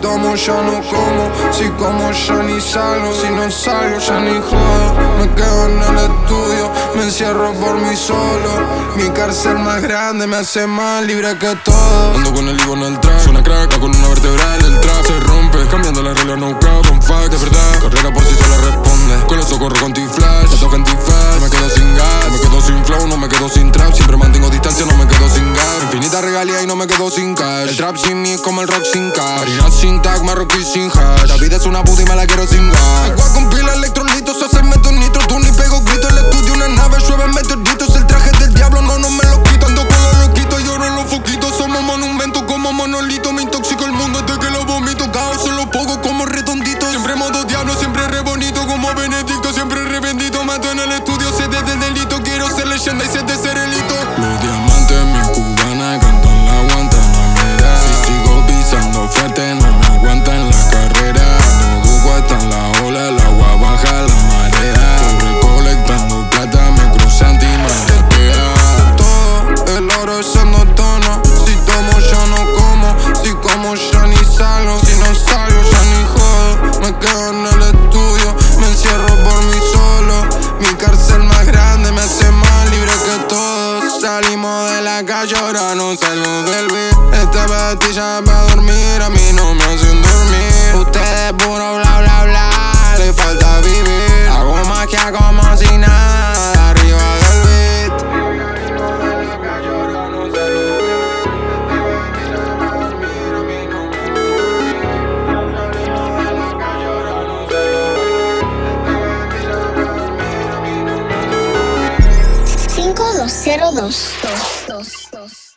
tomo ya no como, si como ya ni salgo, si no salgo ya ni jodo. Me quedo en el estudio, me encierro por mí solo. Mi cárcel más grande me hace más libre que todo. Ando con el Ivo en el track, una craca con una vertebral, el trap se rompe, cambiando la regla no cap, con fuck, de verdad. Carrera por si solo responde, con el socorro con trap sin como el rock sin cash. Harina sin tag, marroquí sin hash. La vida es una puta y me la quiero sin gas. Agua con pila, electrolitos, hacerme nitro, tú ni pego grito. El estudio, una nave, llueve meteoritos. El traje del diablo, no, no me lo quito. Ando con los loquitos, lloro en los foquitos. Somos monumentos como monolito. Me intoxico el mundo hasta que lo vomito. Caos son los pocos como redonditos. Siempre modo diablo, siempre re bonito. Como Benedicto, siempre re bendito. Mato en el estudio, sé desde el delito. Quiero ser leyenda y Si tomo ya no como, si como ya ni salgo, si no salgo ya ni jodo. Me quedo en el estudio, me encierro por mí solo. Mi cárcel más grande me hace más libre que todos. Salimos de la calle, ahora no salgo del beat. Esta pastilla para dormir, a mí no me hacen dormir. Ustedes puro bla bla bla, le falta vivir. Hago como si nada, 50202.